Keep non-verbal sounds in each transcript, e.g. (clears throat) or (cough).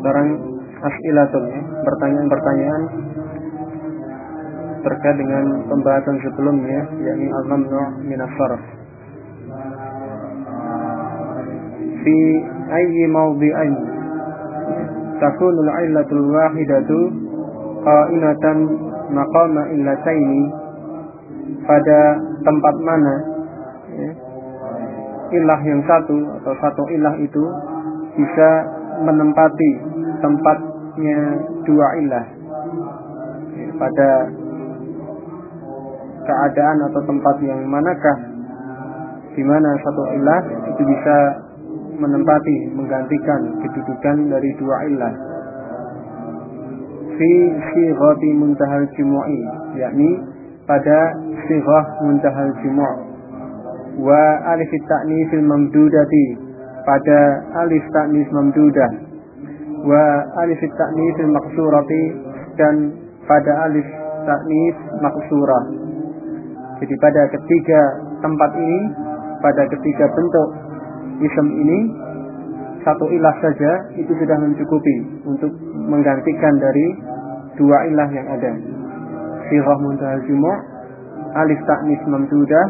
Sekarang as'ilatun ya, pertanyaan-pertanyaan terkait dengan pembahasan sebelumnya yakni al-mamnu' min as-sarf. Fi ayyi mawdi'ain takunul 'illatul wahidatu qa'inatan maqama illataini pada tempat mana ya, ilah yang satu atau satu ilah itu bisa menempati tempatnya dua ilah. Pada keadaan atau tempat yang manakah di mana satu ilah itu bisa menempati menggantikan kedudukan dari dua ilah. Fi sighati muntahal jumu'i yakni pada sighah muntahal jumu' wa alif ta'nifil mamdudati pada alif taknis mamdudah wa alif taknis maksurati dan pada alif taknis maksurah. Jadi pada ketiga tempat ini, pada ketiga bentuk ism ini, satu ilah saja itu sudah mencukupi untuk menggantikan dari dua ilah yang ada. Sirah muntahal alif taknis mamdudah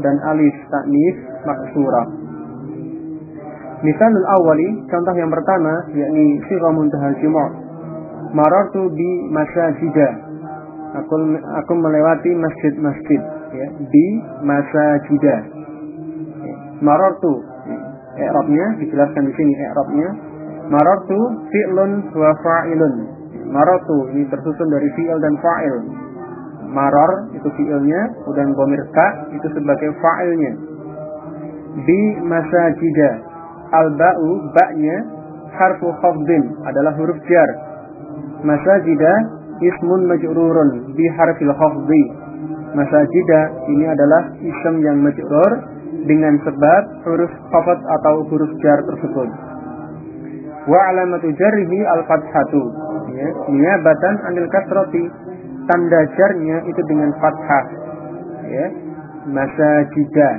dan alif taknis maksurah. Misalul awali, contoh yang pertama, yakni sirah muntahal jumu' Marartu bi masajidah. Aku, aku melewati masjid-masjid. Ya, di masajidah. Ya. Marartu. Ya, dijelaskan di sini i'rabnya. Marartu fi'lun wa fa'ilun. Marartu ini tersusun dari fi'il dan fa'il. Marar itu fi'ilnya, kemudian dhamir itu sebagai fa'ilnya. Bi masajidah al-ba'u ba'nya harfu khafdin adalah huruf jar. Masajida ismun majrurun bi harfil khafdi. Masajida ini adalah ism yang majrur dengan sebab huruf khafd atau huruf jar tersebut. Wa alamatu jarrihi al-fathatu. Ya, niyabatan anil kasrati. Tanda jarnya itu dengan fathah. Ya, masajida.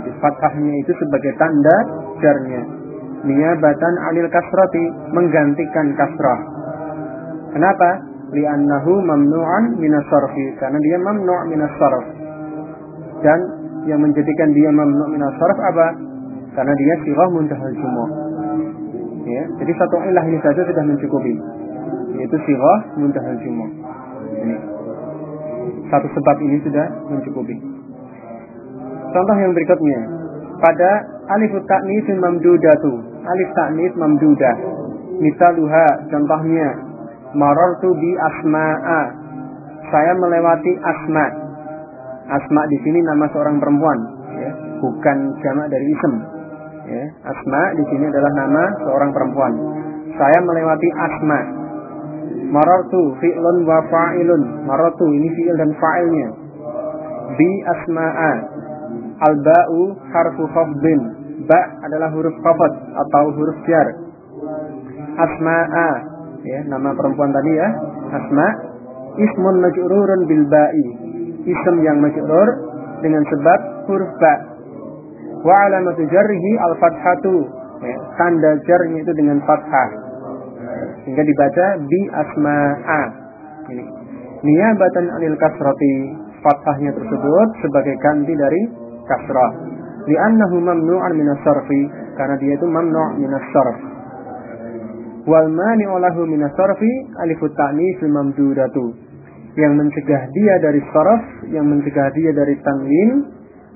Jadi fathahnya itu sebagai tanda jarnya. Niyabatan anil kasrati menggantikan kasrah. Kenapa? Li'annahu mamnu'an minas sarfi. Karena dia mamnu' minas sarf. Dan yang menjadikan dia mamnu' minas sarf apa? Karena dia sirah muntahal jumuh. Ya, jadi satu ilah ini saja sudah mencukupi. Yaitu sirah muntahal jumuh. Ini. Satu sebab ini sudah mencukupi. Contoh yang berikutnya. Pada alif ta'nis mamdudatu. Alif ta'nis mamdudah. Misaluha contohnya marartu bi asma'a. Saya melewati asma. Asma di sini nama seorang perempuan, ya, bukan jamak dari ism. Ya, asma di sini adalah nama seorang perempuan. Saya melewati asma. Marartu fi'lun wa fa'ilun. Marartu ini fi'il dan fa'ilnya. Bi asma'a. Al-ba'u harfu khafdin. Ba adalah huruf khafad atau huruf jar. Asma'a. Ya, nama perempuan tadi ya. Asma. Ismun maj'rurun bil ba'i. Ism yang maj'rur dengan sebab huruf ba. Wa alamatu jarrihi al-fathatu. Ya, tanda jarnya itu dengan fathah. Sehingga dibaca bi asma'a. Ini. Niyabatan anil kasrati. Fathahnya tersebut sebagai ganti dari kasrah. Li'annahu mamnu'an minas sarfi. Karena dia itu mamnu' minas sarf. Wal mani'u lahu minas sarfi alifut ta'nis mamdudatu. Yang mencegah dia dari sarf, yang mencegah dia dari tanwin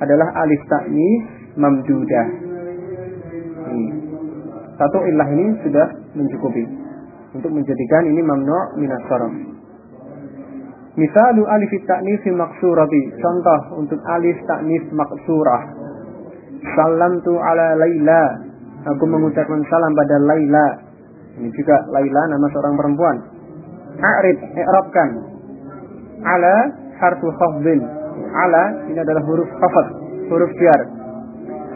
adalah alif ta'nis mamdudah. Hmm. Satu ilah ini sudah mencukupi untuk menjadikan ini mamnu' minas sarf. Misalu alif ta'nif maksurati. Contoh untuk alif ta'nif maksurah. Salamtu ala Laila. Aku mengucapkan salam pada Laila. Ini juga Laila nama seorang perempuan. A'rib, i'rabkan. Ala harfu khafdin. Ala ini adalah huruf khafad, huruf jar.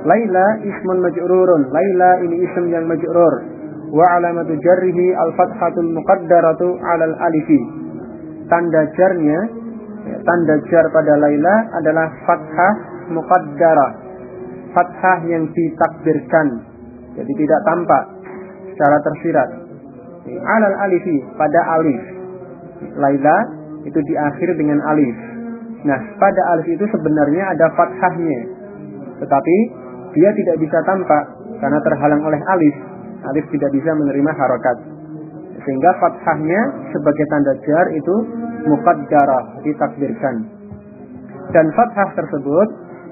Laila ismun maj'rurun. Laila ini ism yang maj'rur. Wa alamatu jarrihi al-fathatul muqaddaratu 'ala al-alifi. Tanda jarnya ya, tanda jar pada Laila adalah fathah muqaddarah. Fathah yang ditakdirkan. Jadi tidak tampak secara tersirat. Alal alifi pada alif. Laila itu diakhir dengan alif. Nah, pada alif itu sebenarnya ada fathahnya. Tetapi dia tidak bisa tampak karena terhalang oleh alif. Alif tidak bisa menerima harokat. Sehingga fathahnya sebagai tanda jar itu muqaddarah, ditakdirkan. Dan fathah tersebut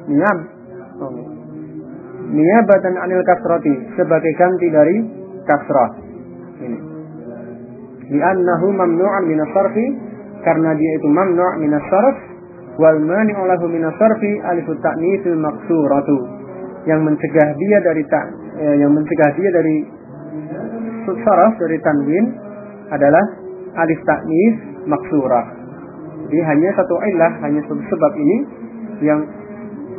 niam oh, niyabatan anil kasroti sebagai ganti dari kasrah. Ini. Li'annahu mamnu'an minas sarfi karena dia itu mamnu' minas sarf wal mani'u lahu minas sarfi alifut ta'nitsil maksuratu yang mencegah dia dari tak eh, yang mencegah dia dari saraf dari tanwin adalah alif taknis maksurah. Jadi hanya satu ilah, hanya satu sebab ini yang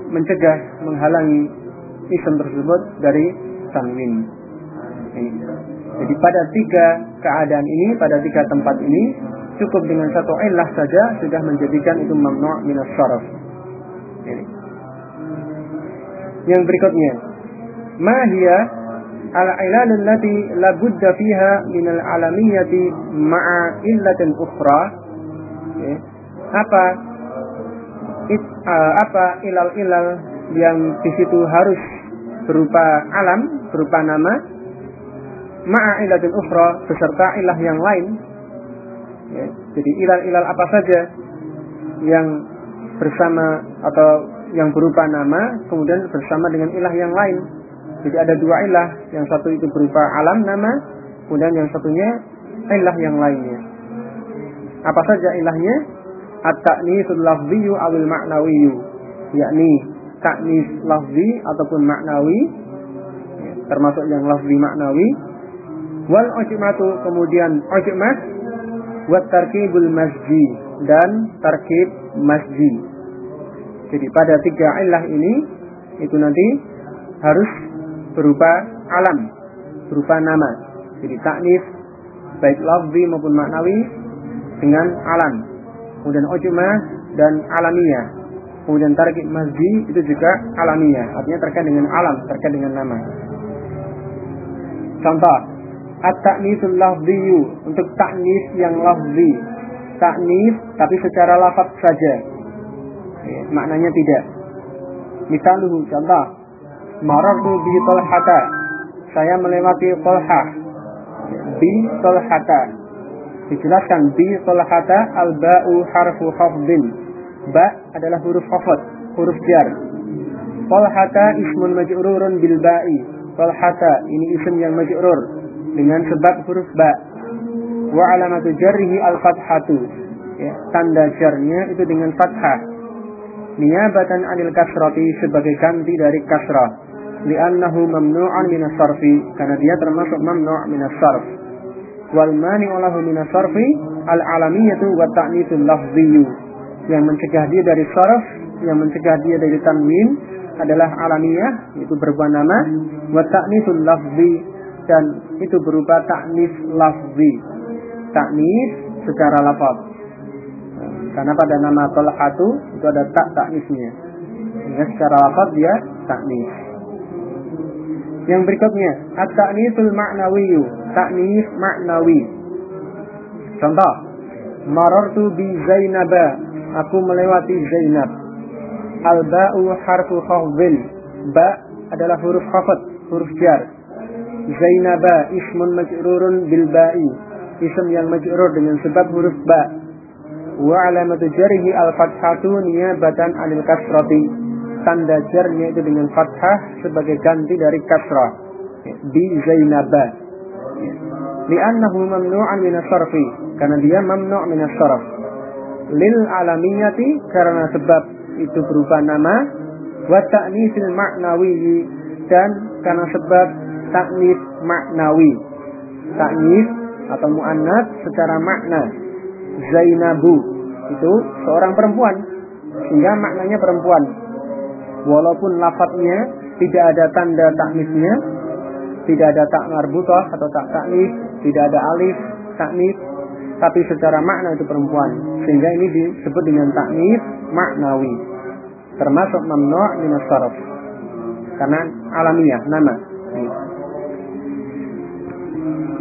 mencegah, menghalangi isim tersebut dari tanwin. Jadi pada tiga keadaan ini, pada tiga tempat ini, cukup dengan satu ilah saja sudah menjadikan itu mamnu' minas saraf. Ini. Yang berikutnya, mahia al-ilal allati la budda fiha min al-alamiyyati ma'a illatin ukhra. Apa it, uh, apa ilal-ilal yang di situ harus berupa alam, berupa nama, ma'a illatin ukhra beserta ilah yang lain. Ya. Jadi ilal-ilal apa saja yang bersama atau yang berupa nama kemudian bersama dengan ilah yang lain. Jadi ada dua ilah, yang satu itu berupa alam nama, kemudian yang satunya ilah yang lainnya. Apa saja ilahnya? At-ta'nisul lafziyu awil ma'nawiyu, yakni taknis lafzi ataupun maknawi, termasuk yang lafzi maknawi. Wal ujmatu kemudian ujmah, wat tarkibul masji dan tarkib masji jadi pada tiga ilah ini itu nanti harus berupa alam, berupa nama. Jadi taknis baik lafzi maupun maknawi dengan alam. Kemudian ujmah dan alamiah. Kemudian tarikib masjid itu juga alamiah, artinya terkait dengan alam, terkait dengan nama. Contoh, at-ta'nisul lafziyu untuk taknis yang lafzi. Taknis tapi secara lafaz saja ya, maknanya tidak. Misalnya contoh, marartu bi talhata. Saya melewati talhah. Bi talhata. Dijelaskan bi talhata al-ba'u harfu khafdin. Ba adalah huruf khafd, huruf jar. Talhata ismun maj'rurun bil ba'i. Talhata ini isim yang maj'rur dengan sebab huruf ba. Wa alamatu jarrihi al-fathatu. Ya, tanda jarnya itu dengan fathah niyabatan anil kasrati sebagai ganti dari kasrah li'annahu mamnu'an minas sarfi karena dia termasuk mamnu' minas sarf wal mani'u lahu minas sarfi al alamiyatu wa ta'nitsul lafziyyu yang mencegah dia dari sarf yang mencegah dia dari tanwin adalah alamiah itu berupa nama wa ta'nitsul lafzi. Dan itu berupa ta'nis lafzi. Ta'nis secara lafaz. Karena pada nama Tolhatu itu ada tak taknisnya. Sehingga secara lafaz dia taknis. Yang berikutnya, at-ta'nisul ma'nawiyu, taknis ma'nawi. Contoh, marartu bi Zainaba, aku melewati Zainab. Al-ba'u harfu khafdin. Ba adalah huruf khafd, huruf jar. Zainaba ismun majrurun bil ba'i. Ism yang majrur dengan sebab huruf ba wa alamatu jarhi al fathatu niyabatan anil kasrati tanda jarnya itu dengan fathah sebagai ganti dari kasrah di Zainaba li'annahu mamnu'an min sarfi karena dia mamnu' min sarf lil alamiyati karena sebab itu berupa nama wa ta'nisil ma'nawi dan karena sebab taknis maknawi. Taknis atau mu'annas secara makna. Zainabu itu seorang perempuan sehingga maknanya perempuan. Walaupun lafadznya tidak ada tanda taknisnya, tidak ada tak marbutah atau tak taknis, tidak ada alif, taknis, tapi secara makna itu perempuan. Sehingga ini disebut dengan taknis maknawi. Termasuk mamnu' min. Karena alamiah nama.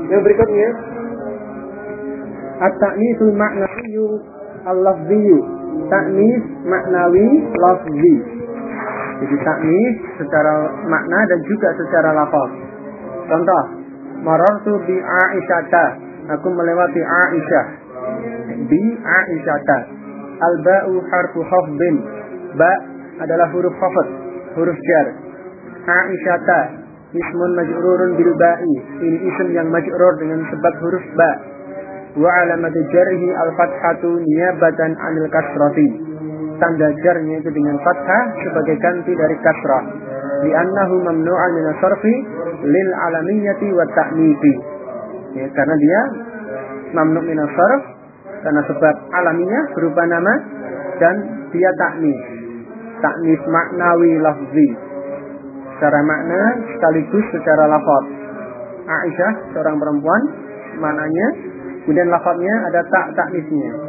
Yang berikutnya At-ta'nisul maknawi al-lafziyu. Taknis maknawi lafzi. Jadi taknis secara makna dan juga secara lafaz. Contoh, marartu bi Aisyata. Aku melewati Aisyah. Bi Aisyata. Al-ba'u harfu khafdin. Ba adalah huruf khafd, huruf jar. Aisyata ismun majrurun bil ba'i. Ini isim yang majrur dengan sebab huruf ba. Wa alamat jarhi al-fathatu niyabatan anil kasrati. Tanda jarnya itu dengan fathah sebagai ganti dari kasrah. Li'annahu mamnu'an min sarfi lil alamiyati wa ta'nifi. Ya, karena dia mamnu' min sarf karena sebab alaminya berupa nama dan dia taknis. Taknis maknawi lafzi. Secara makna sekaligus secara lafaz. Aisyah seorang perempuan maknanya kemudian lafaznya ada tak taknisnya.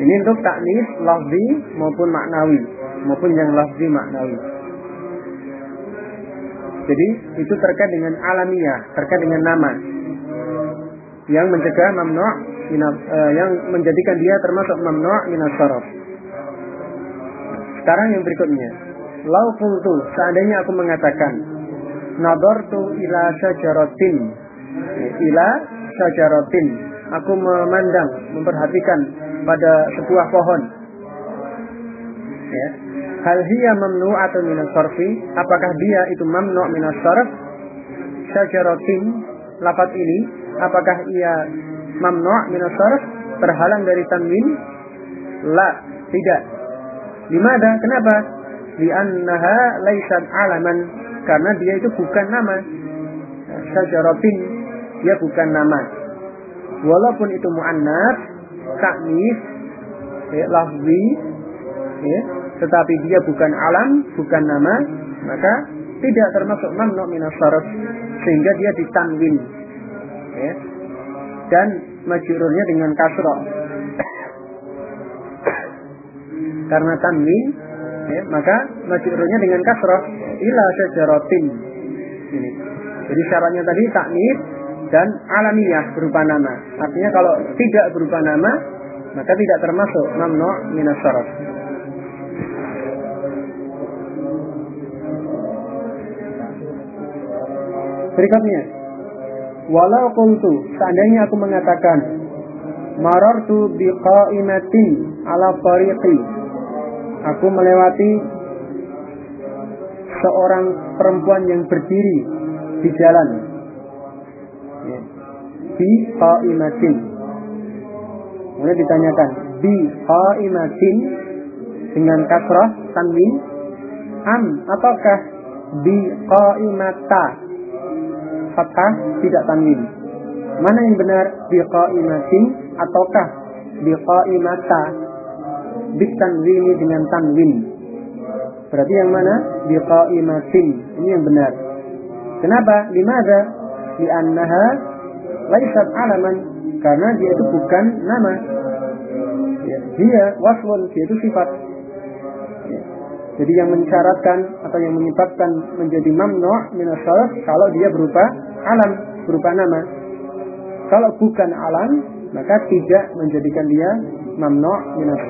Ini untuk taknis lafzi maupun maknawi maupun yang lafzi maknawi. Jadi itu terkait dengan alamiah, terkait dengan nama yang mencegah mamnu' uh, yang menjadikan dia termasuk mamnu' sarf. Sekarang yang berikutnya. Lau qultu, seandainya aku mengatakan nadartu ila syajaratin ila syajaratin aku memandang memperhatikan pada sebuah pohon. Ya. Hal hiya mamnu atau minas sarfi? Apakah dia itu mamnu minas sarf? Syajaratin lafaz ini. Apakah ia mamnu minas sarf? Terhalang dari tanwin? La tidak. Limada? Kenapa? Li'annaha laisat alaman. Karena dia itu bukan nama. Syajaratin dia bukan nama. Walaupun itu muannas taknis ya, lafzi ya, tetapi dia bukan alam bukan nama maka tidak termasuk mamnu minas sehingga dia ditanwin ya. dan majrurnya dengan kasroh. Karena tanwin ya, maka majrurnya dengan kasroh. Ila syajaratin ini. Jadi syaratnya tadi taknis dan alamiah berupa nama. Artinya kalau tidak berupa nama maka tidak termasuk mamnu minas berikutnya. Walau kuntu seandainya aku mengatakan marartu biqaimatin ala tariqi aku melewati seorang perempuan yang berdiri di jalan. Di qaimatin kemudian ditanyakan di qaimatin dengan kasrah tanwin am ataukah di qaimata fathah tidak tanwin mana yang benar di qaimatin ataukah di qaimata bitanwini dengan tanwin. Berarti yang mana? Biqaimatin. Ini yang benar. Kenapa? Limada? Li'annaha laisat alaman. Karena dia itu bukan nama. Ya, dia waswun, dia itu sifat. Ya. Jadi yang mensyaratkan atau yang menyebabkan menjadi mamnu' minas kalau dia berupa alam, berupa nama. Kalau bukan alam, maka tidak menjadikan dia mamnu' minas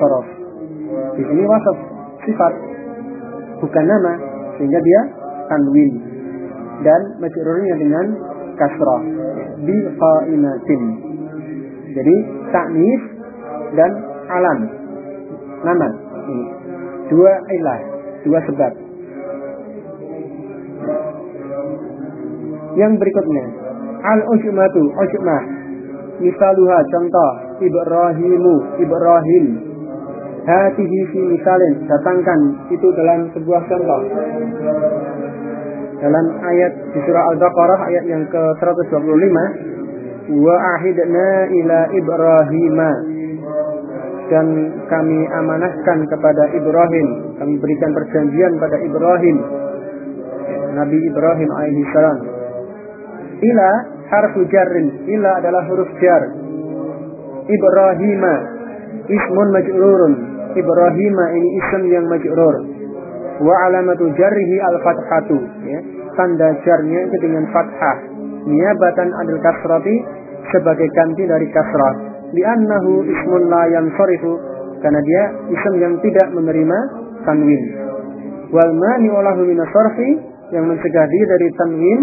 di sini wasaf sifat bukan nama sehingga dia tanwin dan majrurnya dengan kasrah bi qaimatin. Jadi taknis dan alam. Nama ini. Dua ilah dua sebab. Yang berikutnya. Al ujmatu ujmah misaluha contoh. Ibrahimu Ibrahim. Hatihi fi misalin. Datangkan itu dalam sebuah contoh dalam ayat di surah Al-Baqarah ayat yang ke-125 wa ahidna ila Ibrahim dan kami amanahkan kepada Ibrahim kami berikan perjanjian pada Ibrahim Nabi Ibrahim alaihi salam. Ila harfu jarrin ila adalah huruf jar. Ibrahim ismun majrurun. Ibrahim ini ism yang majrur wa alamatu jarrihi al fathatu ya tanda jarnya itu dengan fathah. Niabatan adil kasrati sebagai ganti dari kasrah li'annahu ismun la yansarifu karena dia ism yang tidak menerima tanwin. Wal mani'u lahu min yang mencegah dia dari tanwin.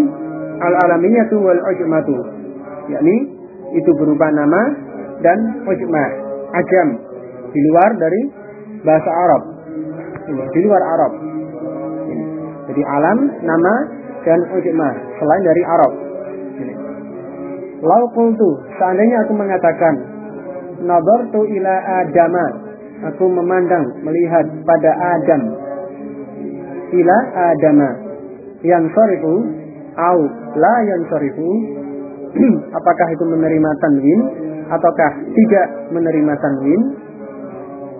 Al alamiyatu wal ujmatu yakni itu berupa nama dan ujmah ajam. Di luar dari bahasa Arab. Di luar Arab. Jadi alam nama dan ujmah selain dari Arab. Lau qultu seandainya aku mengatakan nadartu ila adama aku memandang melihat pada Adam. Ila adama yang sorifu au la yang sorifu (clears throat) apakah itu menerima tanwin ataukah tidak menerima tanwin?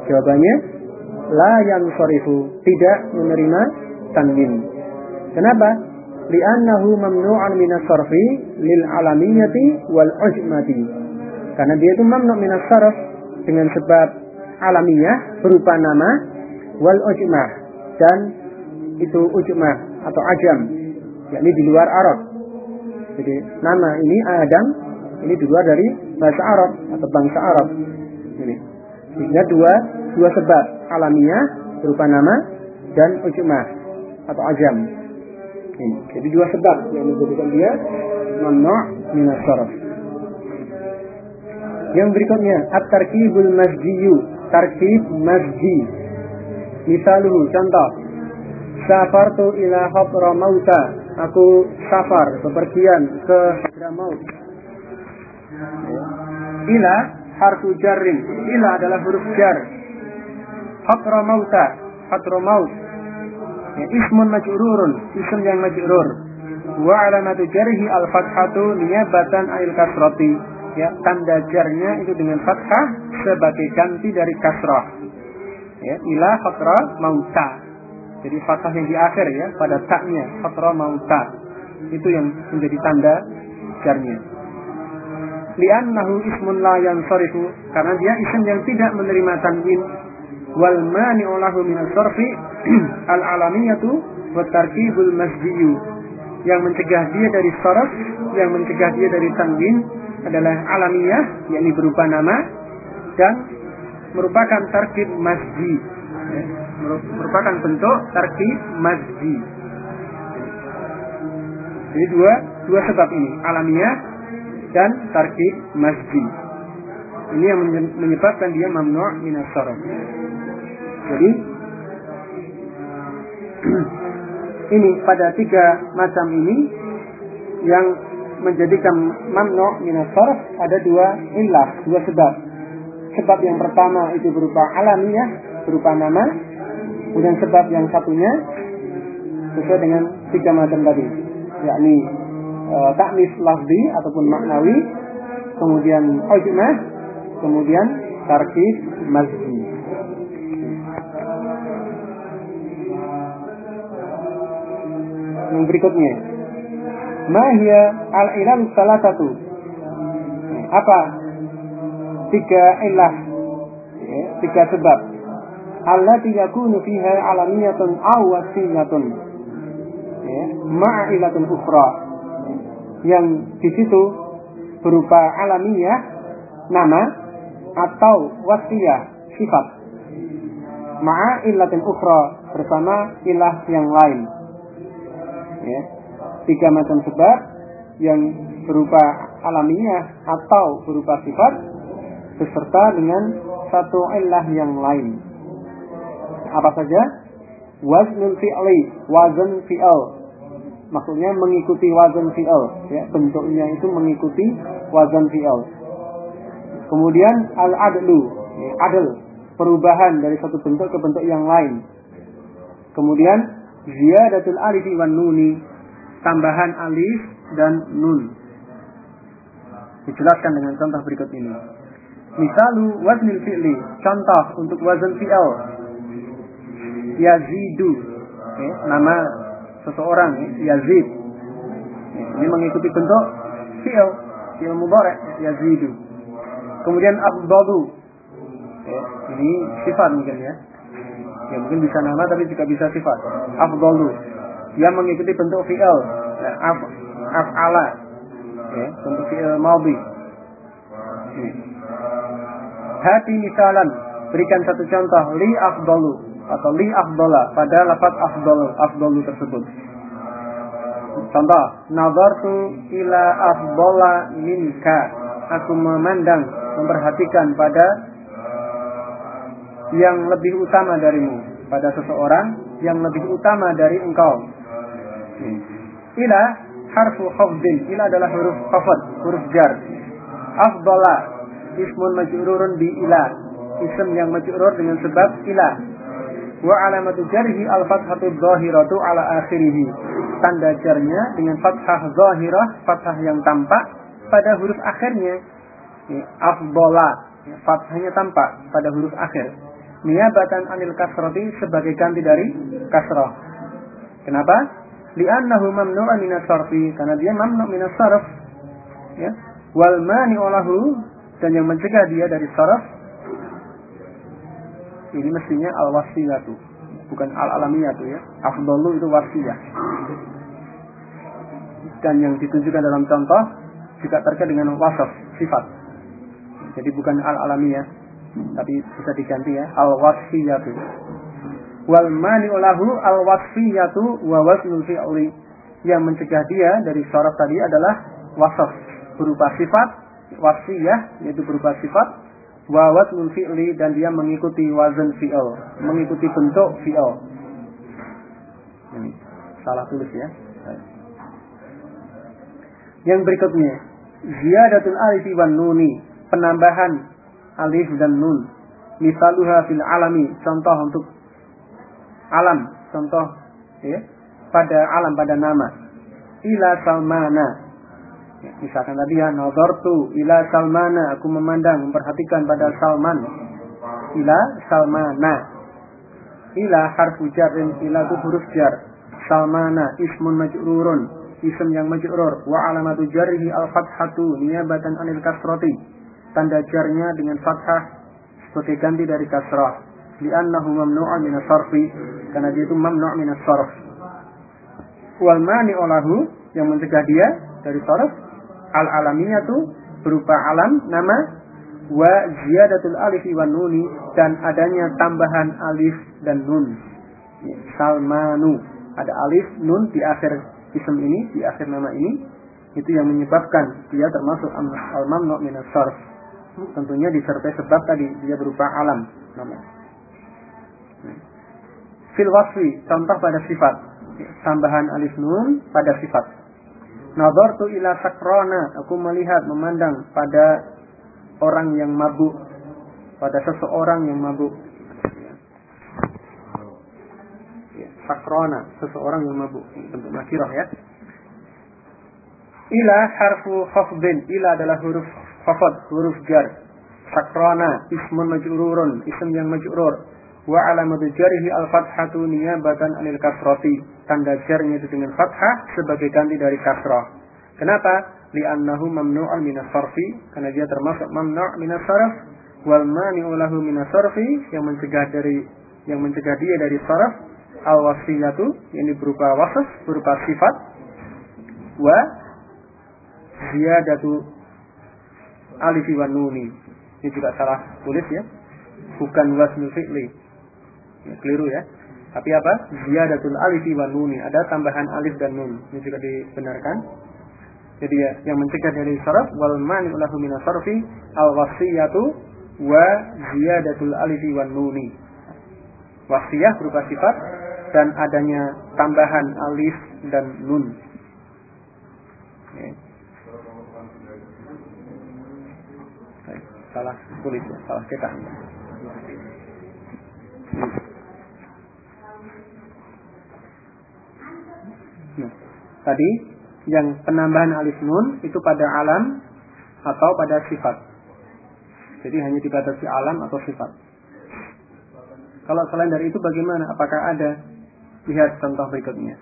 Jawabannya la yang sorifu tidak menerima tanwin. Kenapa? Li'annahu mamnu'an minas sarfi lil alamiyati wal ujmati karena dia itu mamnu' minas sarf dengan sebab alamiah berupa nama wal ujmah dan itu ujmah atau ajam yakni di luar Arab. Jadi nama ini Adam ini di luar dari bahasa Arab atau bangsa Arab. Ini sehingga dua dua sebab alamiah berupa nama dan ujmah atau ajam ini. Jadi dua sebab yang menjadikan dia mamnu' minas sarf. Yang berikutnya at-tarkibul masjiyu, tarkib masji. Misaluhu contoh Safartu ila Hadramauta. Aku safar bepergian ke Hadramaut. Ila harfu jarrin. Ila adalah huruf jar. Hadramauta. Hadramaut ya, ismun majrurun ism yang majrur. Wa alamatu jarhi al fathatu niyabatan ail kasrati. Ya tanda jarnya itu dengan fathah sebagai ganti dari kasrah. Ya ila fatra mauta. Jadi fathah yang di akhir ya pada taknya fatra mauta. Itu yang menjadi tanda jarnya. Li'annahu ismun la yansarifu. Karena dia ism yang tidak menerima tanwin wal mani'u lahu min sarfi (clears throat) al alamiyatu wa tarkibul masjiyu. Yang mencegah dia dari sarf yang mencegah dia dari tanwin adalah alamiah yakni berupa nama dan merupakan tarkib masji. Ya, merupakan bentuk tarkib masji. Jadi dua dua sebab ini alamiah dan tarkib masji. Ini yang menyebabkan dia mamnu' minas jadi (clears throat) ini pada tiga macam ini yang menjadikan mamnu minas ada dua ilah, dua sebab. Sebab yang pertama itu berupa alamiah, berupa nama. Kemudian sebab yang satunya sesuai dengan tiga macam tadi, yakni e, taknis lafzi ataupun maknawi, kemudian ujmah, kemudian tarkib mazdi. Yang berikutnya. Mahia al-ilal salah satu. Apa? Tiga ilah. Ya, tiga sebab. Allati yakunu fiha alamiyatun aw wasiliyatun. Ya, ma'ilatun ukhra. Yang di situ berupa alamiah nama atau wasiyah sifat ma'ilatin ukhra bersama ilah yang lain ya. Tiga macam sebab yang berupa alamiah atau berupa sifat beserta dengan satu ilah yang lain. Apa saja? Waznul fi'li wazn fi'al maksudnya mengikuti wazan fi'al ya. Bentuknya itu mengikuti wazan fi'al kemudian al adlu ya, adl perubahan dari satu bentuk ke bentuk yang lain. Kemudian ziyadatul alif wan nuni, tambahan alif dan nun. Dijelaskan dengan contoh berikut ini. Misalu waznil fi'li, contoh untuk wazan fi'al. Yazidu, okay, nama seseorang Yazid. Ini mengikuti bentuk fi'al, fi'al mudhari yazidu. Kemudian abdalu. Okay, ini sifat mungkin ya. Ya mungkin bisa nama tapi juga bisa sifat. Afdalu. Yang mengikuti bentuk fi'al. Ya, af, af'ala. Ya, bentuk fi'al maudi. Hati misalan. Berikan satu contoh. Li afdalu. Atau li afdala. Pada lafaz afdalu. Afdalu tersebut. Contoh. Nazartu ila afdala minka. Aku memandang. Memperhatikan pada yang lebih utama darimu pada seseorang yang lebih utama dari engkau. Ila harfu khafdin. Ila adalah huruf khafad, huruf jar. Afdala ismun majrurun bi ila. Ism yang majrur dengan sebab ila. Wa alamatu jarhi al fathatu dhahiratu ala akhirih. Tanda jarnya dengan fathah zahirah, fathah yang tampak pada huruf akhirnya. Afdala, fathahnya tampak pada huruf akhir niyabatan anil kasrati sebagai ganti dari kasrah. Kenapa? Li'annahu mamnu'an minas sarfi karena dia mamnu' minas sarf. Ya. Wal mani'u lahu dan yang mencegah dia dari sarf ini mestinya al wasiyatu bukan al alamiyatu ya. Afdalu itu wasiyah. Dan yang ditunjukkan dalam contoh juga terkait dengan wasaf, sifat. Jadi bukan al alamiyah, tapi bisa diganti ya. Al wasfiyatu wal mani'u lahu al wasfiyatu wa wasnul fi'li. Yang mencegah dia dari syarat tadi adalah wasaf berupa sifat wasfiyah yaitu berupa sifat wa wasnul fi'li dan dia mengikuti wazan fi'il mengikuti bentuk fi'il ini salah tulis ya. Yang berikutnya ziyadatul alifi wan nuni penambahan alif dan nun. Misaluha fil alami, contoh untuk alam, contoh ya, pada alam pada nama. Ila salmana. Ya, misalkan tadi ya, nazartu ila salmana, aku memandang, memperhatikan pada Salman. Ila salmana. Ila harfu jarin, ila itu huruf jar. Salmana ismun majrurun, ism yang majrur wa alamatu jarrihi al-fathatu niyabatan anil kasrati tanda jarnya dengan fathah sebagai ganti dari kasrah. Li'annahu mamnu'un min sarfi karena dia itu mamnu' min sarf wal mani'u lahu yang mencegah dia dari sarf al alamiyatu berupa alam nama wa ziyadatul alif wan nuni dan adanya tambahan alif dan nun. Salmanu. Ada alif nun di akhir isim ini di akhir nama ini. Itu yang menyebabkan dia termasuk al mamnu' min sarf tentunya disertai sebab tadi dia berupa alam namanya. Fil wasfi contoh pada sifat tambahan alif nun pada sifat. tu ila sakrona aku melihat memandang pada orang yang mabuk pada seseorang yang mabuk. Sakrona seseorang yang mabuk bentuk nakirah ya. Ila harfu khafdin. Ila adalah huruf khafad, huruf jar. Sakrana, ismun majururun, ism yang majurur. Wa alamatu jarihi al-fathatu niyabatan anil kasrati. Tanda jarnya itu dengan fathah sebagai ganti dari kasrah. Kenapa? Li'annahu mamnu'an minas sarfi. Karena dia termasuk mamnu' minas. Wal mani'u lahu minas sarfi. Yang mencegah dari yang mencegah dia dari sarf. Al-wasiyatu. Ini berupa wasaf, berupa sifat. Wa ziyadatu alif wan nuni. Ini juga salah tulis ya. Bukan wasnul fi'li. Ya, keliru ya. Tapi apa? Ziyadatul alif wan nuni. Ada tambahan alif dan nun. Ini juga dibenarkan. Jadi ya, yang mencegah dari saraf wal mani lahu min sarfi al wasiyatu wa ziyadatul alif wan nuni. Wasiyah berupa sifat dan adanya tambahan alif dan nun. Ya. Salah tulis ya, salah cetak. Nah, tadi yang penambahan alif nun itu pada alam atau pada sifat. Jadi hanya dibatasi alam atau sifat. Kalau selain dari itu bagaimana? Apakah ada? Lihat contoh berikutnya.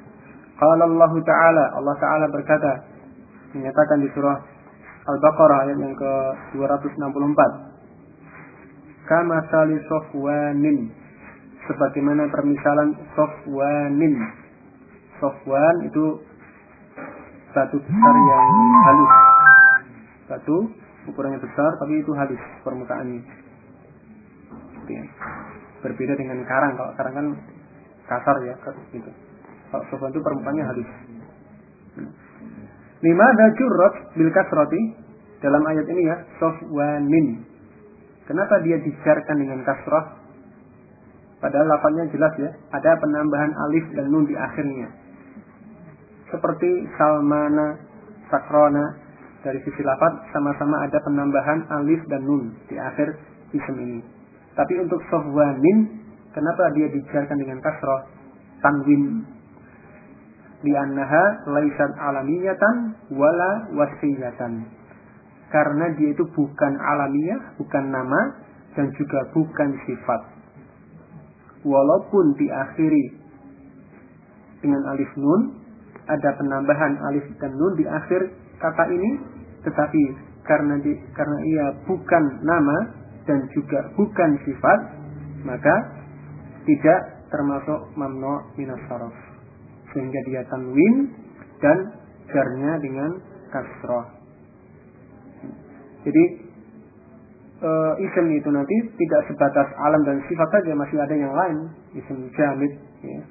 Kalau Allah Ta'ala, Allah Ta'ala berkata, menyatakan di surah Al-Baqarah ayat yang ke-264. Kama sali sofwanin. Sebagaimana permisalan sofwanin. Sofwan itu batu besar yang halus. Batu ukurannya besar tapi itu halus permukaannya. Ya. Berbeda dengan karang. Kalau karang kan kasar ya, gitu. Kalau sofwan itu permukaannya halus. Lima ada jurrat bil kasroti dalam ayat ini ya sofwanin. Kenapa dia dijarkan dengan kasrah? Padahal lafaznya jelas ya, ada penambahan alif dan nun di akhirnya. Seperti Salmana, Sakrona, dari sisi lafaz sama-sama ada penambahan alif dan nun di akhir isim ini. Tapi untuk sofwanin, kenapa dia dijarkan dengan kasrah? Tanwin li'annaha laisat alamiyatan wala wasiyatan. Karena dia itu bukan alamiah, bukan nama, dan juga bukan sifat. Walaupun diakhiri dengan alif nun, ada penambahan alif dan nun di akhir kata ini, tetapi karena di, karena ia bukan nama dan juga bukan sifat, maka tidak termasuk mamnu minas sehingga dia tanwin dan jarnya dengan kasroh. Jadi e, isim itu nanti tidak sebatas alam dan sifat saja, masih ada yang lain. Isim jamid, ya.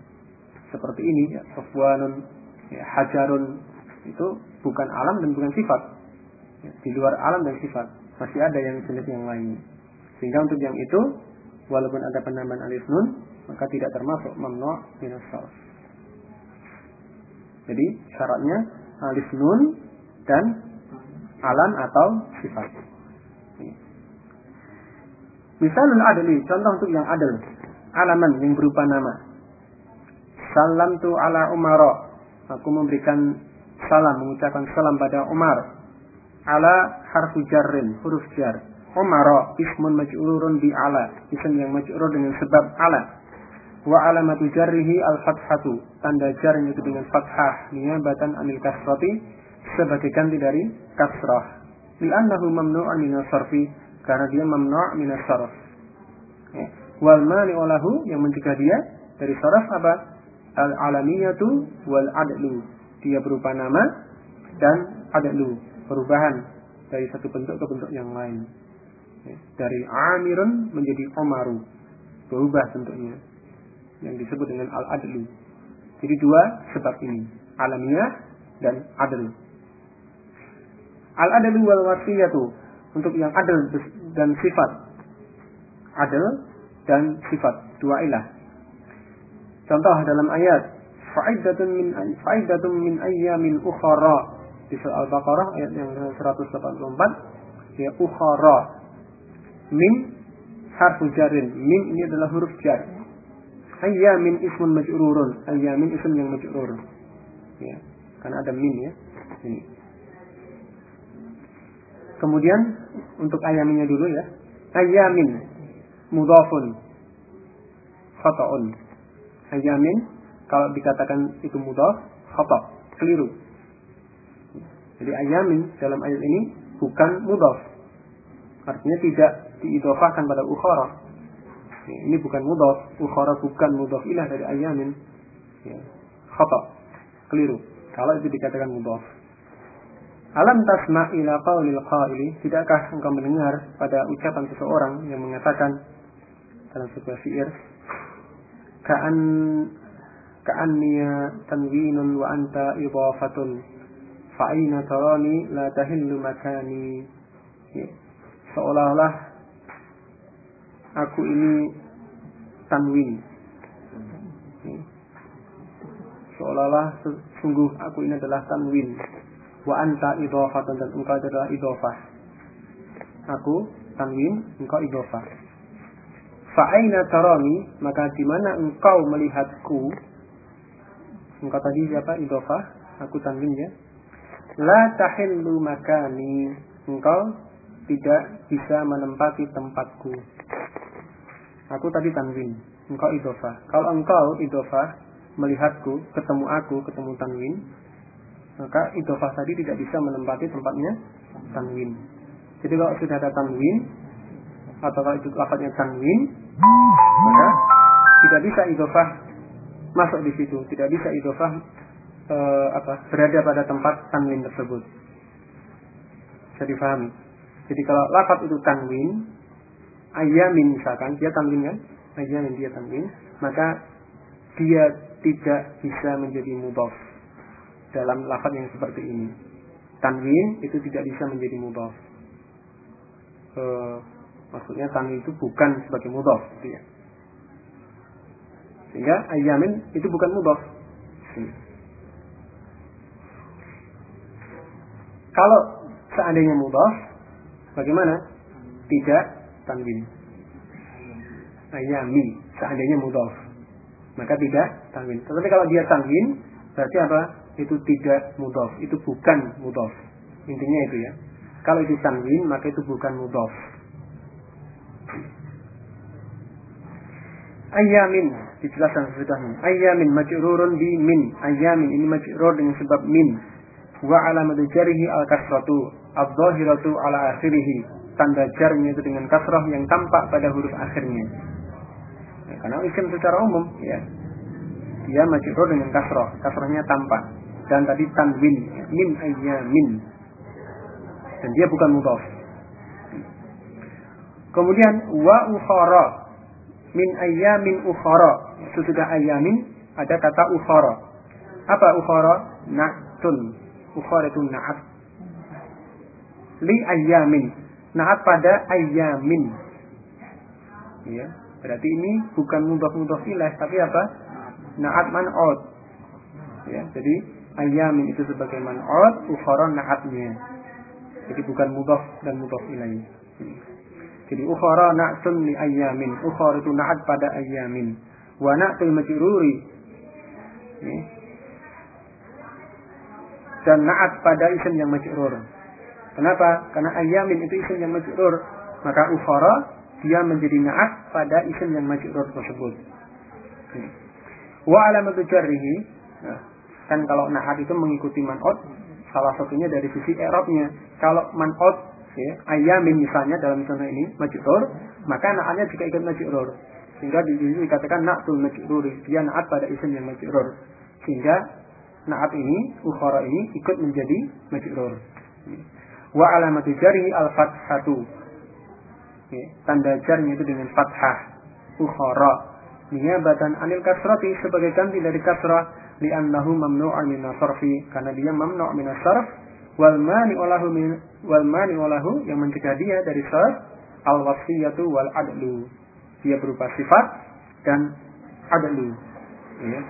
seperti ini, ya. sofwanun, ya. hajarun, itu bukan alam dan bukan sifat. Ya. Di luar alam dan sifat, masih ada yang jenis yang lain. Sehingga untuk yang itu, walaupun ada penambahan alif nun, maka tidak termasuk mamnu' minas jadi syaratnya alif nun dan alam atau sifat. Misalnya adli, contoh untuk yang adil. Alaman yang berupa nama. Salam tu ala umaro. Aku memberikan salam, mengucapkan salam pada Umar. Ala harfu jarrin, huruf jar. Umaro, ismun maj'urun bi ala. Isim yang maj'urur dengan sebab ala wa alamatu jarrihi al fathatu tanda jarnya itu dengan fathah niyabatan anil kasrati sebagai ganti dari kasrah. Li'annahu mamnu'an min sarfi karena dia mamnu' min sarf. Ya. wal mani'u lahu yang mencegah dia dari sarf apa? Al alamiyatu wal adlu. Dia berupa nama dan adlu perubahan dari satu bentuk ke bentuk yang lain. Ya. dari amirun menjadi omaru berubah bentuknya yang disebut dengan al-adlu. Jadi dua sebab ini, alamiah dan adl. Al-adlu wal wasiyatu untuk yang adl dan sifat. Adl dan sifat dua ilah. Contoh dalam ayat faidatun min faidatun min ayyamin ukhra di surah Al-Baqarah ayat yang 184 ya ukhra min harfu jarin min ini adalah huruf jar Ayyamin ismun maj'rurun. Ayyamin ism yang maj'rur. Ya. Karena ada min ya. Ini. Kemudian untuk ayaminnya dulu ya. Ayamin mudhafun khata'un. Ayamin kalau dikatakan itu mudhaf khata' keliru. Jadi ayamin dalam ayat ini bukan mudhaf. Artinya tidak diidofahkan pada ukhara Ya, ini bukan mudhaf, ukhara bukan mudhaf ilah dari ayamin. Ya, khata, keliru. Kalau itu dikatakan mudhaf. Alam tasma ila qaulil qaili, tidakkah engkau mendengar pada ucapan seseorang yang mengatakan dalam sebuah syair ka'an ka'anniya tanwinun wa anta idafatun fa'ina tarani la tahillu makani ya. seolah-olah aku ini tanwin. Seolah-olah sungguh aku ini adalah tanwin. Wa anta idhafatan dan engkau adalah idhafah. Aku tanwin, engkau idhafah. Fa'aina tarani, maka di mana engkau melihatku? Engkau tadi siapa? Idofah, aku tanwin ya. La tahillu makani, engkau tidak bisa menempati tempatku. Aku tadi tanwin, engkau idofah. Kalau engkau idofah melihatku, ketemu aku, ketemu tanwin, maka idofah tadi tidak bisa menempati tempatnya tanwin. Jadi kalau sudah ada tanwin atau kalau itu lafadznya tanwin, maka tidak bisa idofah masuk di situ, tidak bisa idofah e, apa berada pada tempat tanwin tersebut. Bisa difahami. Jadi kalau lafaz itu tanwin, ayamin misalkan dia tanwin kan, ayamin dia tanwin, maka dia tidak bisa menjadi mudhof dalam lafaz yang seperti ini. Tanwin itu tidak bisa menjadi mudhof. E, Maksudnya tanwin itu bukan sebagai mudhof gitu ya. Sehingga ayamin itu bukan mudhof. Hmm. Kalau seandainya mudhof, bagaimana? Tidak tanwin. Ayami seandainya mudhof. Maka tidak tanwin. Tetapi kalau dia tanwin, berarti apa? Itu tidak mudhof, itu bukan mudhof. Intinya itu ya. Kalau itu tanwin, maka itu bukan mudhof. ayamin dijelaskan sesudahnya ayamin majrurun di min ayamin ini majrur dengan sebab min wa alamat jarihi al kasratu adh-dhahiratu ala akhirih tanda jarnya itu dengan kasrah yang tampak pada huruf akhirnya ya, karena isim secara umum ya dia majrur dengan kasrah kasrahnya tampak dan tadi tanwin min ayamin dan dia bukan mudhaf kemudian wa ukhara min ayamin ukhara. Sesudah ayamin ada kata ukhara. Apa ukhara? Na'tun. Ukhara itu na'at. Li ayamin. Na'at pada ayamin. Ya. Berarti ini bukan mudah-mudah ilah, tapi apa? Na'at man'ud. Ya, jadi ayamin itu sebagai man'ud, ukhara na'atnya. Jadi bukan mudah dan mudah ilaih. Jadi ukhara na'tun li ayyamin. Ukhara itu na'at pada ayyamin. Wa na'tul majruri. Dan na'at pada isim yang majrur. Kenapa? Karena ayyamin itu isim yang majrur. Maka ukhara dia menjadi na'at pada isim yang majrur tersebut. Wa alamatu jarrihi. Nah, kan kalau na'at itu mengikuti man'ot. Salah satunya dari sisi i'rabnya. Kalau man'ot ya, ayamin misalnya dalam contoh ini majrur, maka naatnya juga ikut majrur. Sehingga di sini dikatakan na'tul majrur, dia naat pada isim yang majrur. Sehingga naat ini, ukhara ini ikut menjadi majrur. Wa alamatu jarihi al-fathatu. Ya, tanda jarnya itu dengan fathah. Ukhara. Niyabatan anil kasrati sebagai ganti dari kasrah li'annahu mamnu'an min sarfi karena dia mamnu' min sarf wal mani olahu min wal mani walahu yang mencegah dia dari sarf al wasiyatu wal adlu. Dia berupa sifat dan adlu. Ya.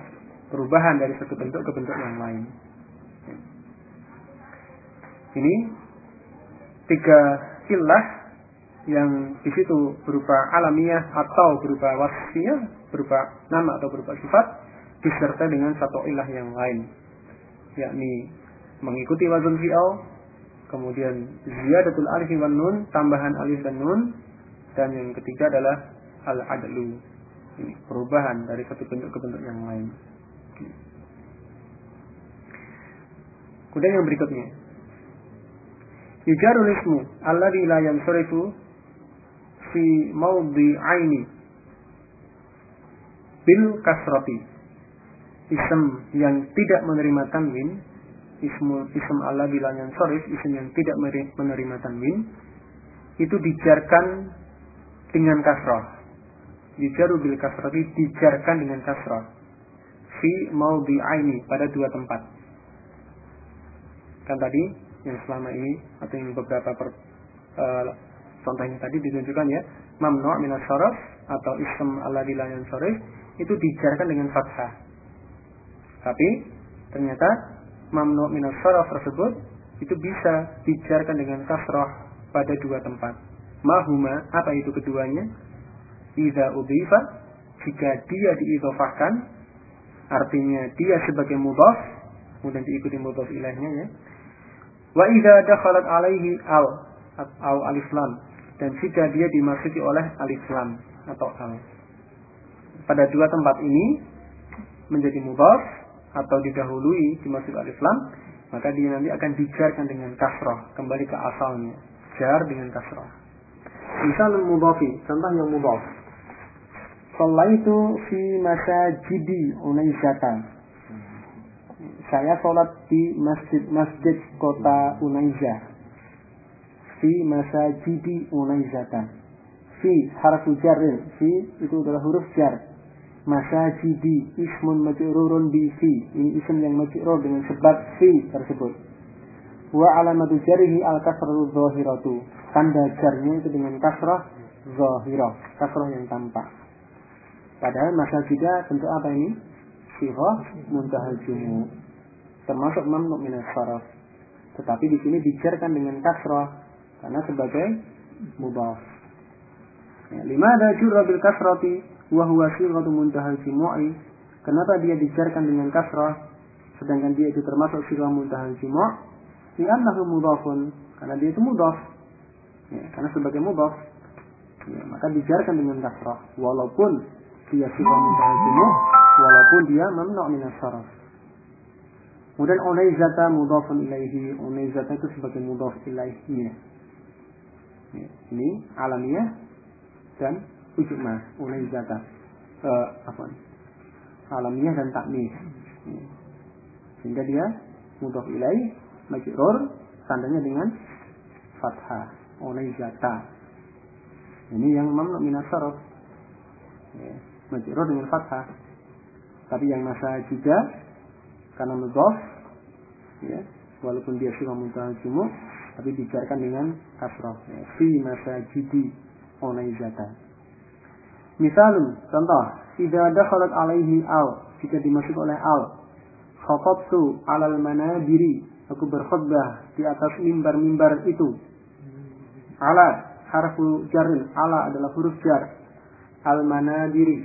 Perubahan dari satu bentuk ke bentuk yang lain. Ini tiga ilah yang di situ berupa alamiah atau berupa wasiyah, berupa nama atau berupa sifat, disertai dengan satu ilah yang lain, yakni mengikuti wazan fi'al kemudian ziyadatul alif wan nun, tambahan alif dan nun, dan yang ketiga adalah al adlu. Ini perubahan dari satu bentuk ke bentuk yang lain. Kemudian yang berikutnya. Yujarul ismu alladhi la yansurifu fi aini bil kasrati. Ism yang tidak menerima tanwin. ismu ism Allah bila yang sorif ism yang tidak menerima tanwin. Itu dijarkan dengan kasrah. Dijaru bil kasrah dijarkan dengan kasrah. Fi mau aini pada dua tempat. Kan tadi yang selama ini atau yang beberapa per, uh, contohnya tadi ditunjukkan ya mamnu minas atau ism Allah bila yang sorif itu dijarkan dengan fathah tapi ternyata mamnu minas tersebut itu bisa dijarkan dengan kasrah pada dua tempat. Mahuma, apa itu keduanya? Idza udhifa jika dia diidhofahkan artinya dia sebagai mudhaf kemudian diikuti mudhaf ilahnya ya. Wa idza dakhalat alaihi al au alif lam dan jika dia dimasuki oleh alif lam atau al. Pada dua tempat ini menjadi mudhaf atau didahului dimasuki alif lam, maka dia nanti akan dijarkan dengan kasrah kembali ke asalnya. Jar dengan kasrah. Misal mudhafi, contoh yang mudhaf. itu fi masajidi Unaizata. Saya sholat di masjid-masjid kota Unaiza. Fi masajidi Unaizata. Fi harfu jarrin. Fi itu adalah huruf jar. Masajidi ismun majrurun bi fi. Ini isim yang majrur dengan sebab fi tersebut. Wa alamatu jarihi al kasratu zahiratu. Tanda jarnya itu dengan kasrah zahirah. Kasrah yang tampak. Padahal masajidah bentuk apa ini? Sihah muntahal jumu termasuk mamnu minas saraf tetapi di sini dijarkan dengan kasrah karena sebagai mudhaf. Ya, lima ada jurra bil kasrati wa huwa sighatu muntahal jumu'i kenapa dia dijarkan dengan kasrah sedangkan dia itu termasuk sighah muntahal jumu' li'annahu mudhafun karena dia itu mudhaf. Ya, karena sebagai mudhaf. Ya, maka dijarkan dengan kasrah. Walaupun dia sighah muntahal jumu' walaupun dia mamnu' min Kemudian unaizata mudhafun ilaihi. Unaizata itu sebagai mudhaf ilaihi. Ya, ini alamiah dan ujuk mas ulai zakat uh, apa alamiah dan takmis ya. sehingga dia mudah ilai majrur tandanya dengan fathah ulai zata ini yang mamnu minas sarf ya. dengan fathah tapi yang masa juga karena mudhaf ya walaupun dia sudah muntah jumu tapi dijarkan dengan kasrah ya. fi masajidi zata Misalun, contoh, jika dakhalat alaihi al, jika dimasuk oleh al. Khatabtu alal manabiri, aku berkhutbah di atas mimbar-mimbar itu. Ala, harfu jarin, ala adalah huruf jar. Al manabiri,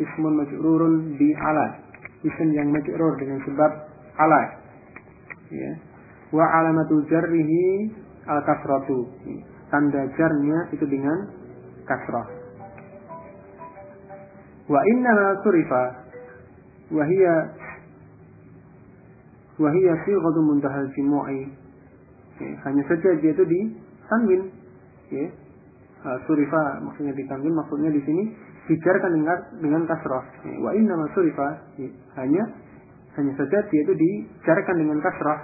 ismun majrurun di ala. Isim yang majrur dengan sebab ala. Ya. Wa alamatu jarrihi al kasratu. Tanda jarnya itu dengan kasrah wa inna surifa wa hiya wa hiya sighatu muntahal jumu'i hanya saja dia itu di tanwin ya surifa maksudnya di tanwin maksudnya di sini dijarkan dengan dengan kasrah ya. wa inna surifa ya. hanya hanya saja dia itu dijarkan dengan kasrah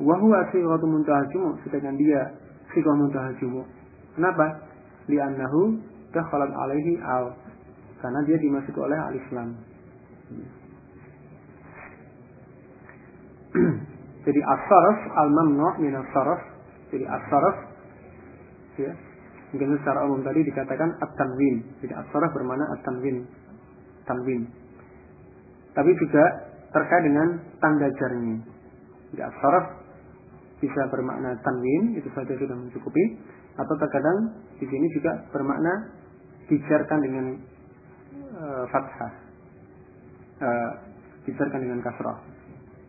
wa huwa sighatu muntahal jumu' sedangkan dia sighah muntahal jumu' kenapa li'annahu dakhalat alaihi al karena dia dimasuki oleh al-Islam. Jadi as-sarf al-mamnu' min as-sarf. Jadi as-sarf ya. Mungkin secara umum tadi dikatakan at-tanwin. Jadi as-sarf bermakna at-tanwin. Tanwin. Tapi juga terkait dengan tanda jarnya. Jadi as-sarf bisa bermakna tanwin, itu saja sudah mencukupi. Atau terkadang di sini juga bermakna dijarkan dengan uh, fathah uh, dijarkan dengan kasrah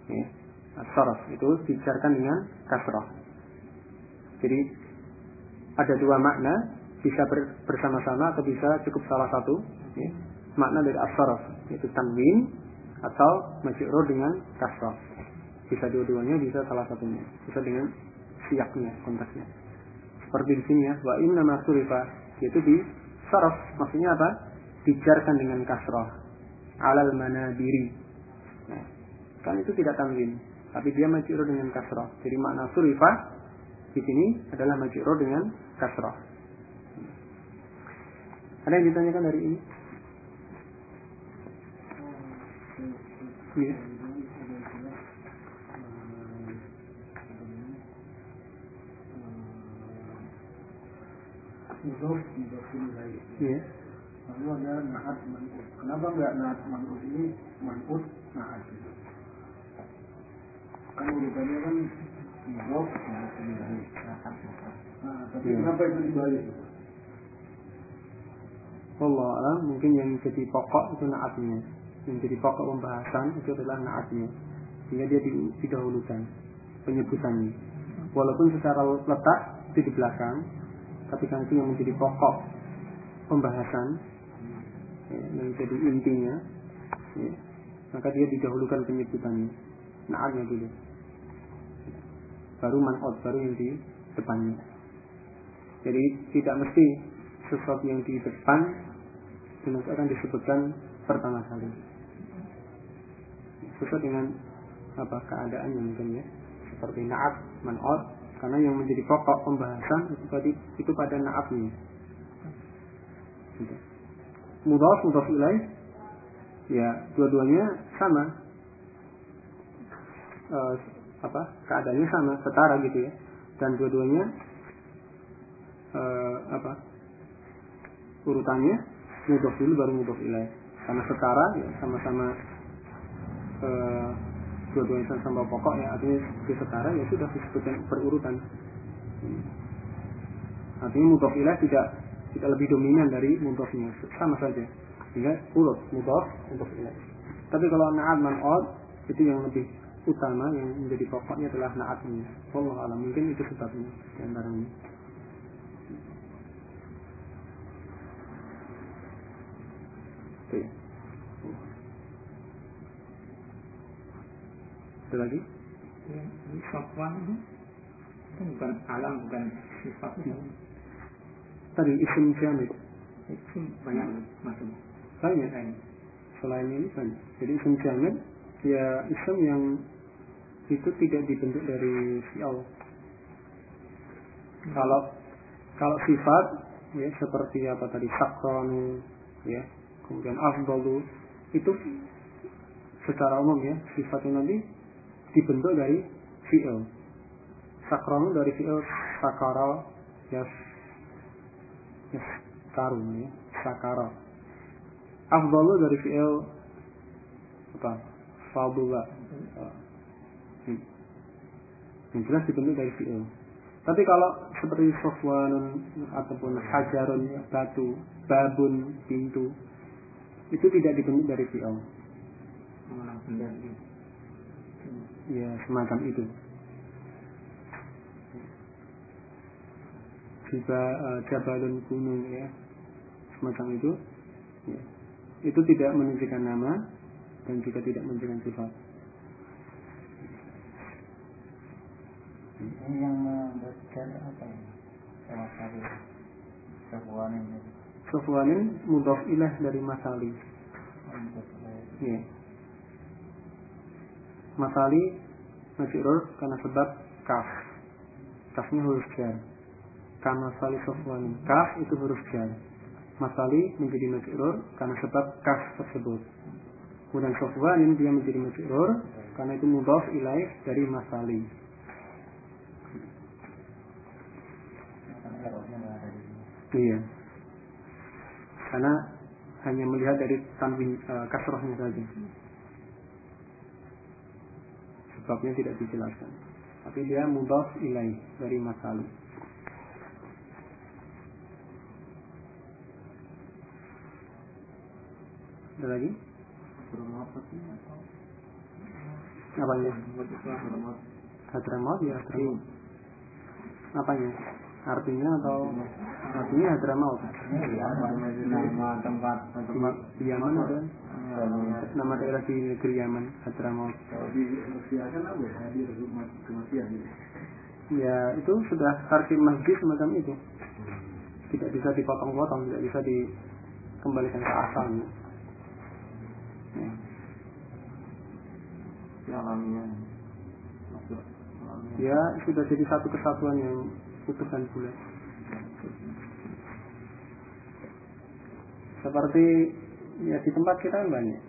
ya. As-sarf itu dijarkan dengan kasrah jadi ada dua makna bisa ber, bersama-sama atau bisa cukup salah satu ya. makna dari as-sarf yaitu tanwin atau majrur dengan kasrah bisa dua-duanya bisa salah satunya. Bisa dengan siaknya konteksnya seperti di sini ya wa inna masurifa yaitu di saraf maksudnya apa? Dijarkan dengan kasroh alal manabiri. Nah, kan itu tidak tanwin tapi dia majrur dengan kasroh jadi makna surifa di sini adalah majrur dengan kasroh ada yang ditanyakan dari ini? Yeah. Yeah lalu ada naat manut kenapa nggak naat manut ini? Manut naat kan urutannya kan nah, tapi yeah. kenapa itu dibalik? Allah alam mungkin yang jadi pokok itu naatnya. Yang jadi pokok pembahasan itu adalah naatnya. Sehingga dia didahulukan penyebutannya. Walaupun secara letak itu di belakang tapi kan itu yang menjadi pokok pembahasan ya, yang jadi intinya ya, maka dia didahulukan penyebutannya. Naatnya dulu baru manot baru yang di depannya. Jadi tidak mesti sesuatu yang di depan itu akan disebutkan pertama kali. Sesuai dengan apa keadaannya mungkin ya. Seperti naat manot karena yang menjadi pokok pembahasan itu tadi itu pada naatnya. Mudaf ilaih. Ya dua-duanya sama. E, apa keadaannya sama setara gitu ya. Dan dua-duanya e, apa urutannya mudaf dulu baru mudaf ilaih. Karena setara ya sama-sama e, dua-duanya sama pokok ya artinya di setara ya sudah disebutkan berurutan artinya mudaf ilaih tidak tidak lebih dominan dari mudafnya sama saja. Sehingga urut mudaf untuk ilaih. Tapi kalau naat man'od itu yang lebih utama yang menjadi pokoknya adalah naatnya Allah alam mungkin itu sebabnya di antaranya Oke. Ada lagi? Ya, ini sofwan itu itu bukan alam, bukan sifat. Tadi isim jamid. Itu banyak masuk. Banyak. Selain ini banyak. Jadi isim jamid ya isim yang itu tidak dibentuk dari fi'al. Kalau kalau sifat ya seperti apa tadi sakron ya kemudian afdalu itu secara umum ya sifatnya nanti dibentuk dari fi'il. Sakron dari fi'il sakara yas yas karun ya sakara. Afdalu dari fi'il apa? Fadula. Yang jelas dibentuk dari fi'il. Tapi kalau seperti sofwanun ataupun hajarun batu, babun pintu itu tidak dibentuk dari fi'il. Ya semacam itu. Juga uh, jabalun gunung ya semacam itu. Ya. Itu tidak menunjukkan nama dan juga tidak menunjukkan sifat. Ini yang memberikan apa ya? Sama sekali. Sofwanin. Sofwanin mudhaf ilah dari masali. Ya. Masali masyrur karena sebab kaf. Kafnya huruf jar. Kama sali sofwanin. Kaf itu huruf jar. Masali menjadi masyrur karena sebab kaf tersebut. Kemudian sofwanin dia menjadi masyrur karena itu mudhaf ilaih dari masali. Iya. Karena hanya melihat dari tanwin uh, kasrohnya saja. Sebabnya tidak dijelaskan. Tapi dia mudhaf ilai dari masalah. Ada lagi? Apanya? Hadramaut ya Hadramaut. Apanya? Artinya atau artinya Hadramaut? Nama tempat tempat Di Yaman ada nama daerah di negeri Yaman di Rusia kan apa ya? Hadir rumah kematian gitu. Ya itu sudah tarkib masjid semacam itu. Tidak bisa dipotong-potong, tidak bisa dikembalikan ke asalnya. Ya. Ya alamiah. ya sudah jadi satu kesatuan yang utuh dan bulat. Seperti ya di tempat kita kan banyak.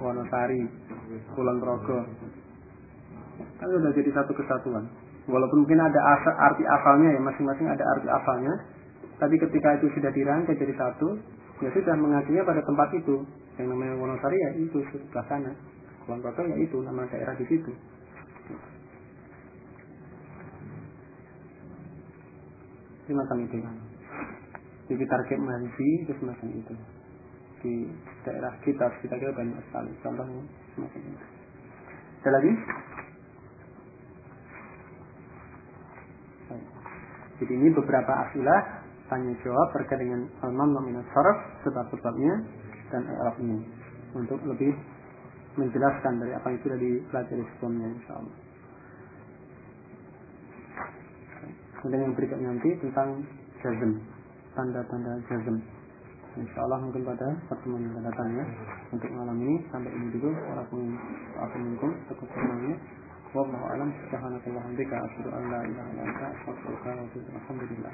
Wonosari, Kulon Progo. Kan sudah jadi satu kesatuan. Walaupun mungkin ada asa, arti asalnya ya, masing-masing ada arti asalnya. Tapi ketika itu sudah dirangkai jadi satu, ya sudah mengacunya pada tempat itu. Yang namanya Wonosari ya itu sebelah sana. Kulon Progo ya itu nama daerah di situ. Ini itu. jadi target mahasiswi itu semacam itu. Di daerah kita kita kira banyak sekali. Contohnya semacam itu. Ada lagi? Jadi ini beberapa asilah tanya jawab terkait dengan al-mamnu minat sarf sebab-sebabnya dan i'rab ini untuk lebih menjelaskan dari apa yang sudah dipelajari sebelumnya insyaallah. Kemudian yang berikutnya nanti tentang jazm, tanda-tanda jazm. Insya Allah mungkin pada pertemuan yang akan datang ya untuk malam ini sampai ini dulu. Walaupun aku minkum cukup semuanya. Wallahu alam bika asyhadu an la ilaha illa anta astaghfiruka wa atubu ilaik. Alhamdulillah.